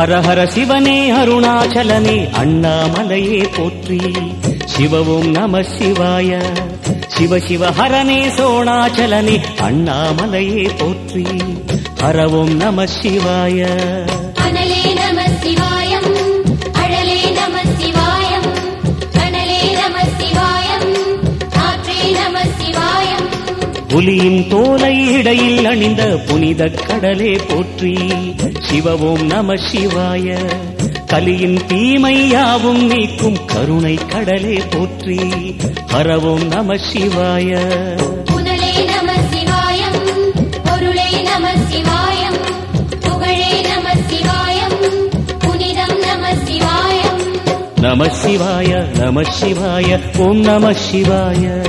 ஹர ஹர சிவனே அருணாச்சலனே அண்ணாமலையே போற்றி. சிவவும் நம சிவாய. சிவ சிவ ஹரனே சோணாச்சலனே அண்ணாமலையே போற்றி. ஹரவும் நம சிவாய. புலியின் தோலை இடையில் அணிந்த புனித கடலே போற்றி. சிவவோம் நம சிவாய. கலியின் தீமை யாவும் நீக்கும் கருணை கடலே போற்றி. ஹரவோம் நம சிவாய. நம சிவாய நம சிவாய ஓம் நம சிவாய.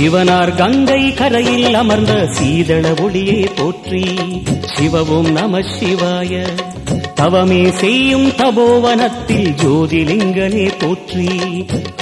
சிவனார் கங்கை கரையில் அமர்ந்த சீதள ஒளியே போற்றி சிவவும் நம சிவாய. தவமே செய்யும் தபோவனத்தில் ஜோதிலிங்கனே போற்றி.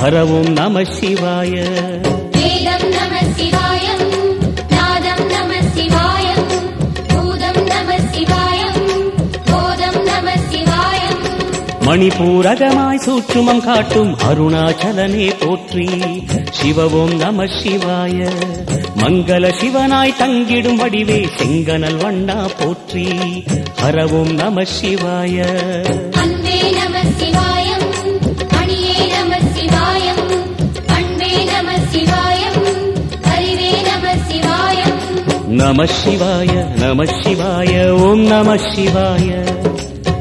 ஹரவும் நம சிவாய. வேதம் நம சிவாய. மணிபூரகமாய் சூற்றுமம் காட்டும் அருணாச்சலனே போற்றி. சிவவும் நம சிவாய. மங்கள சிவனாய் தங்கிடும் வடிவே செங்கனல் வண்ணா போற்றி. ஹரவும் நம சிவாய. அன்பே நம சிவாயம் மணியே நம சிவாயம் அன்பே நம சிவாயம் அறிவே நம சிவாயம். நம சிவாய நம சிவாய ஓம் நம சிவாய.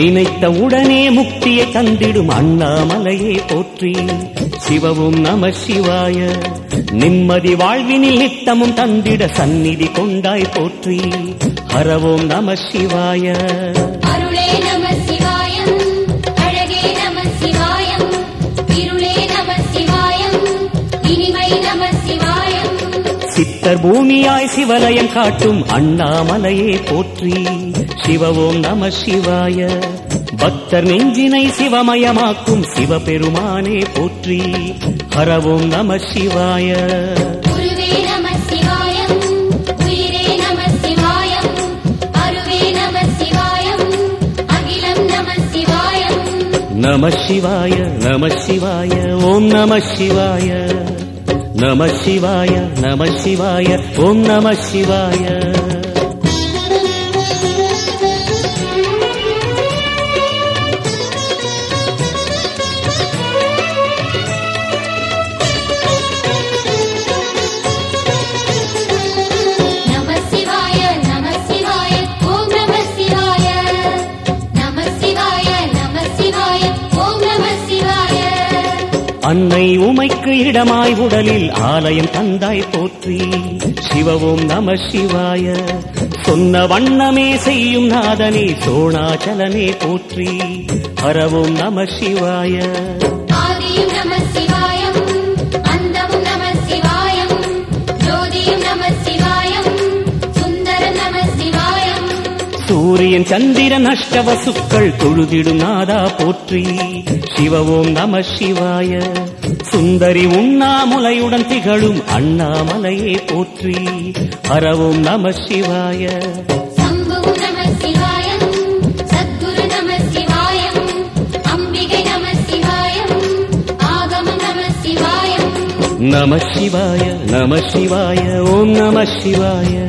நினைத்த உடனே முக்தியை தந்திடும் அண்ணாமலையே போற்றி. சிவவும் நம சிவாய நிம்மதி வாழ்வினில் நித்தமும் தந்திட சந்நிதி கொண்டாய் போற்றி. ஹரவோம் நம சிவாய. அருளே நம சிவாயம் அழகே நம சிவாயம் இருளே நம சிவாயம் இனிமை நம சிவாயம். சித்தர் பூமியாய் சிவலயம் காட்டும் அண்ணாமலையே போற்றி. சிவவோம் நம சிவாய. பக்தர் நெஞ்சினை சிவமயமாக்கும் சிவபெருமானே போற்றி ஹரவோம் நம சிவாய குருவே நம சிவாயம் உயிரே நம சிவாயம் அருவே நம சிவாயம் அகிலம் நம சிவாயம் நம சிவாய நம சிவாய ஓம் நம சிவாய நம சிவாய நம சிவாய ஓம் நம சிவாய அன்னை உமைக்கு இடமாய் உடலில் ஆலயம் தந்தாய் போற்றி. சிவவும் நம சிவாய. சொன்ன வண்ணமே செய்யும் நாதனே சோணாச்சலனே போற்றி. ஹரவும் நம சிவாய. நம சிவாய. சூரியன் சந்திரன் அஷ்டவசுக்கள் தொழுதிடும் நாதா போற்றி. சிவவோம் நம சிவாய. சுந்தரி உண்ணாமுலையுடன் திகழும் அண்ணாமலையே போற்றி. ஹரவோம் நம சிவாய. நம சிவாய நம சிவாய ஓம் நம சிவாய.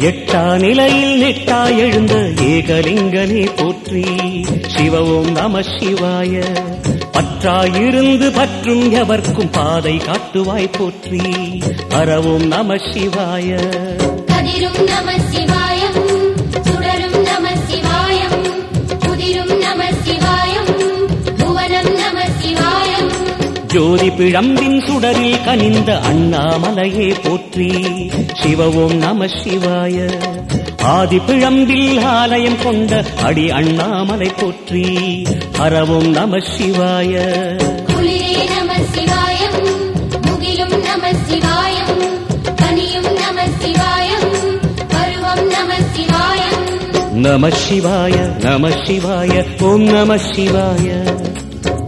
எட்டா நிலையில் நெட்டா எழுந்த ஏகலிங்கனே போற்றி சிவவும் நம சிவாய. பற்றாயிருந்து பற்றும் எவர்க்கும் பாதை காட்டுவாய் போற்றி அறவும் நம சிவாய. நம சிவாய. ஜோதி பிழம்பின் சுடரில் கனிந்த அண்ணாமலையே போற்றி. சிவவோம் நம சிவாய. ஆதி பிழம்பில் ஆலயம் கொண்ட அடி அண்ணாமலை போற்றி. ஹரவோம் நம சிவாய. நம சிவாயம் முகிலும் நம சிவாயம் கனியும் நம சிவாயம் பருவம் நம சிவாயம். நம சிவாய நம சிவாய ஓம் நம சிவாய.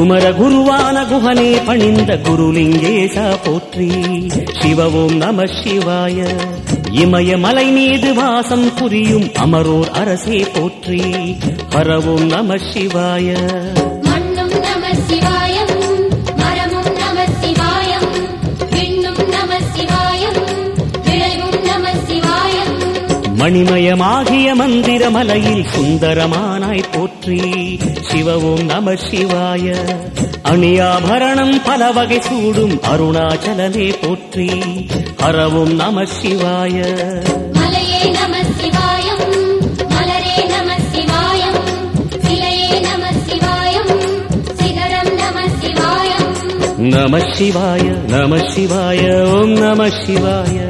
குமர குருவான குகனே பணிந்த குருலிங்கேசா போற்றி. சிவவோம் நம சிவாய. இமய மலை மீது வாசம் புரியும் அமரோர் அரசே போற்றி. ஹரவோம் நம சிவாய. மண்ணும் நம சிவாய. மணிமயமாகிய மந்திர மலையில் சுந்தரமானாய் போற்றி. சிவவோம் நம சிவாய. அணியாபரணம் பல வகை சூடும் அருணாச்சலனே போற்றி. ஹரவோம் நம சிவாய. நம சிவாய நம சிவாய ஓம் நம சிவாய.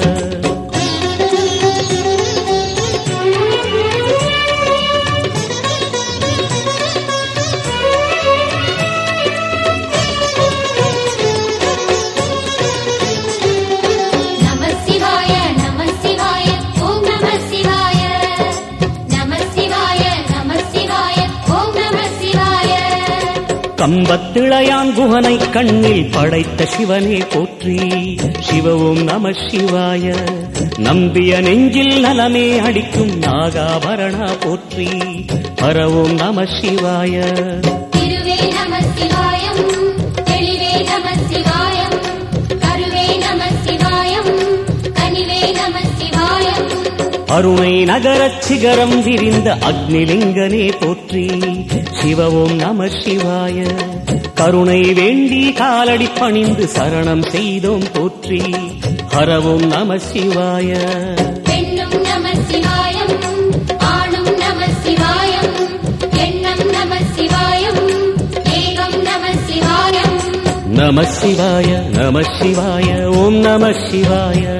அம்பத்திளையான் குகனை கண்ணில் படைத்த சிவனே போற்றி. சிவவும் நம சிவாய நம்பிய நெஞ்சில் நலமே அடிக்கும் நாகாபரணா போற்றி. பரவும் நம சிவாய. அருணை நகரச் சிகரம் விரிந்த அக்னிலிங்கனே போற்றி. சிவவும் நம சிவாய. கருணை வேண்டி காலடி பணிந்து சரணம் செய்தோம் போற்றி. ஹரவும் நம சிவாய. நம சிவாய நம சிவாய ஓம் நம சிவாய.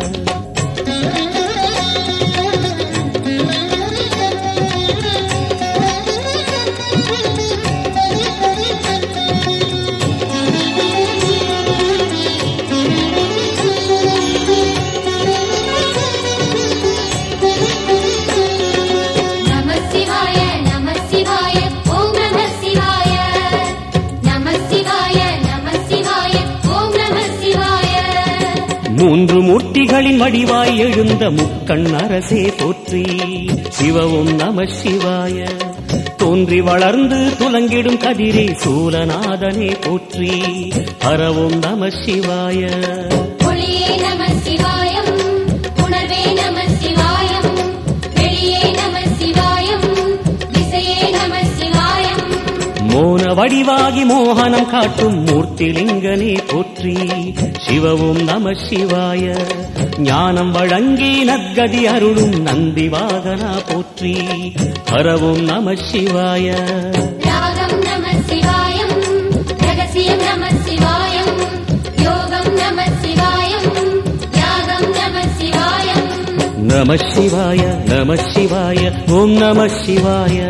வடிவாய் எழுந்த முக்கண் அரசே போற்றி. சிவவும் நம சிவாய. தோன்றி வளர்ந்து துலங்கிடும் கதிரே சூலநாதனே போற்றி. அறவும் நம சிவாய. வடிவாகி மோகனம் காட்டும் மூர்த்திலிங்கனே போற்றி. சிவவும் நம சிவாய. ஞானம் வழங்கி நற்கதி அருளும் நந்தி வாகனா போற்றி. ஹரவும் நம சிவாய. நம சிவாய நம சிவாய ஓம் நம சிவாய.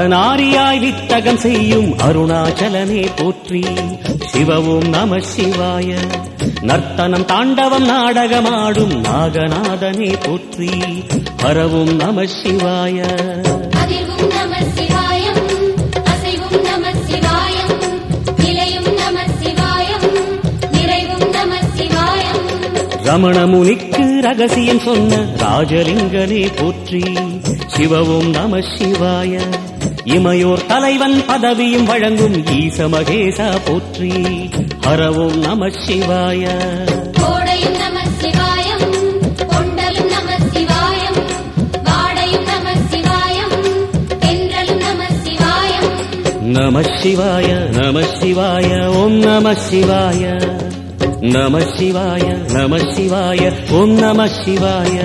அர்த்தநாரியாய் வித்தகம் செய்யும் அருணாச்சலனே போற்றி. சிவவும் நம சிவாய நர்த்தனம் தாண்டவம் நாடகமாடும் நாகநாதனே போற்றி. ஹரவும் நம சிவாய. ரமண முனிக்கு ரகசியம் சொன்ன ராஜலிங்கனே போற்றி. சிவவும் நம சிவாய. இமையோர் தலைவன் பதவியும் வழங்கும் ஈச மகேசா போற்றி. ஹரவும் நம சிவாய. நம சிவாய நம சிவாய ஓம் நம சிவாய. நம சிவாய நம சிவாய ஓம் நம சிவாய.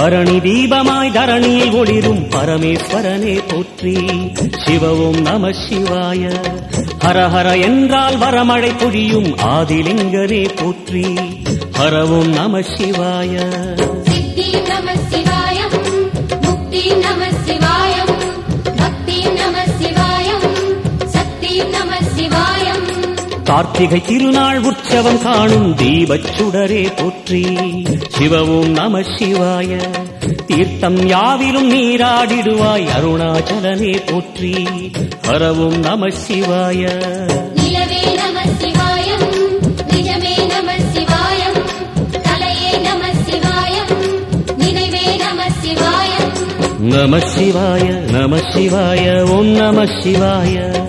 பரணி தீபமாய் தரணியில் ஒளிரும் பரமேஸ்வரனே போற்றி. சிவவும் நம சிவாய. ஹரஹர என்றால் வரமழை பொழியும் ஆதிலிங்கரே போற்றி. ஹரவும் நம சிவாய. சித்தியும் நம சிவாயம் கார்த்திகை திருநாள் உற்சவம் காணும் தீபச் சுடரே போற்றி. சிவவும் நம சிவாய தீர்த்தம் யாவிலும் நீராடிடுவாய் அருணாச்சலனே போற்றி. ஹரவும் நம சிவாய. நம சிவாய நம சிவாய ஓம் நம சிவாய.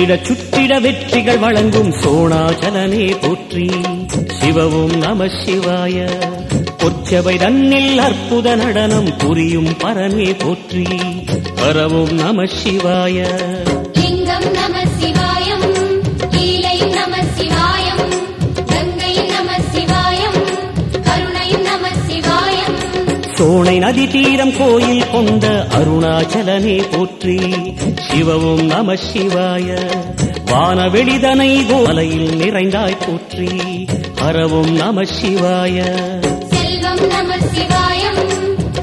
சுற்றிட சுற்றிட வெற்றிகள் வழங்கும் சோணாச்சலனே போற்றி. சிவவும் நம சிவாய. பொற்சபை தன்னில் அற்புத நடனம் புரியும் பரமே போற்றி. பரவும் நம சிவாய. சோனை நதி தீரம் கோயில் கொண்ட அருணாச்சலனே போற்றி. சிவவும் நம சிவாய. வானவெளிதனை கோலையில் நிறைந்தாய் போற்றி. பரவும் நம சிவாய. செல்வம் நம சிவாயம்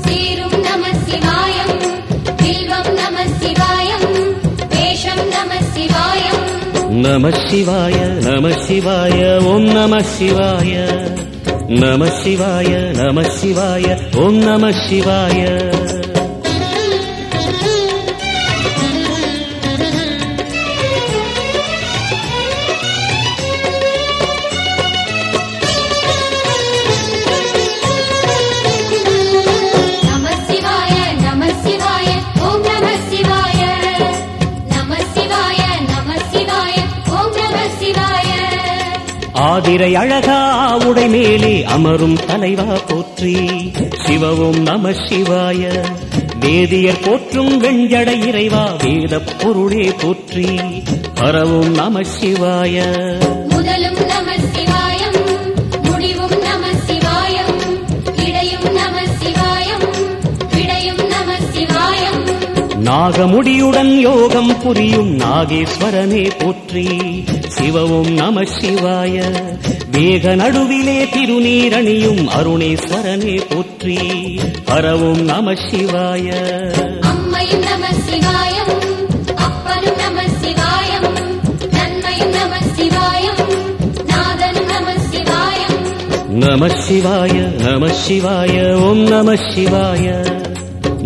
சீரும் நம சிவாயம் வில்வம் நம சிவாயம் வேஷம் நம சிவாயம். நம சிவாய நம சிவாய ஓம் நம சிவாய. நம சிவாய நம சிவாய ஓம் நம சிவாய. ஆதிரை அழகா உடை மேலே அமரும் தலைவா போற்றி. சிவவும் நம சிவாய. வேதியர் போற்றும் வெண்ஜட இறைவா வேத பொருளே போற்றி. பரவும் நம சிவாய. நாகமுடியுடன் யோகம் புரியும் நாகேஸ்வரனே போற்றி. சிவவும் நம சிவாய. வேக நடுவிலே திருநீரணியும் அருணேஸ்வரனே போற்றி. பரவும் நம சிவாய. அம்மையும் நம சிவாயம் அப்பனும் நம சிவாயம் நன்மையும் நம சிவாயம் நாதனும் நம சிவாயம். நம சிவாய நம சிவாய ஓம் நம சிவாய.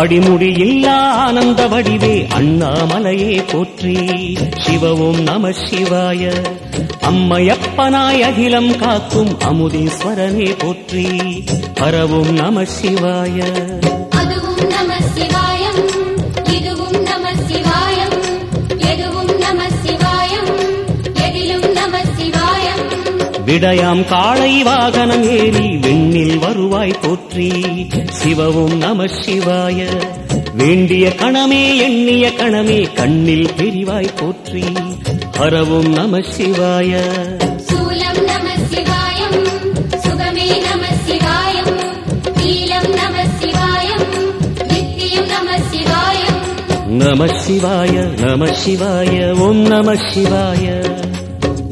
அடிமுடி இல்லா ஆனந்த வடிவே அண்ணாமலையே போற்றி. சிவவும் நம சிவாய அம்மையப்பனாய் அகிலம் காக்கும் அமுதீஸ்வரனே போற்றி. பரவும் நம சிவாய. அதுவும் நம சிவாயம் இதுவும் நம சிவாய. விடயாம் காளை வாகனம் ஏறி விண்ணில் வருவாய் போற்றி. சிவவும் நம சிவாய. வேண்டிய கணமே எண்ணிய கணமே கண்ணில் தெரிவாய் போற்றி. பரவும் நம சிவாய. நம சிவாய நம சிவாய ஓம் நம சிவாய.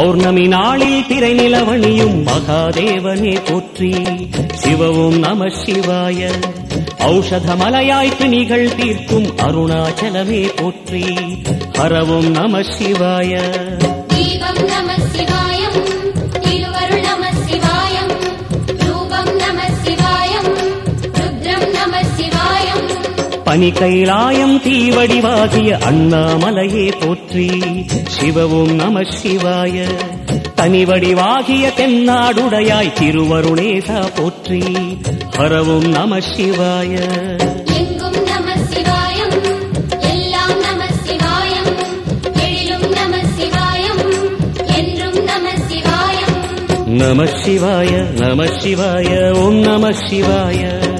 பௌர்ணமி நாளில் திரை நிலவணியும் மகாதேவனே போற்றி. சிவவும் நம சிவாய. ஔஷதமலையாய் பிணிகள் தீர்க்கும் அருணாச்சலமே போற்றி. ஹரவும் நம சிவாய. நம பனி கைலாயம் தீவடிவாகிய அண்ணாமலையே போற்றி. சிவவும் நம சிவாய. தனிவடிவாகிய தென்னாடுடையாய் திருவருணேசா போற்றி. ஹரவும் நம சிவாய. நம எல்லாம் நம சிவாயம் எழிலும் நம சிவாயம்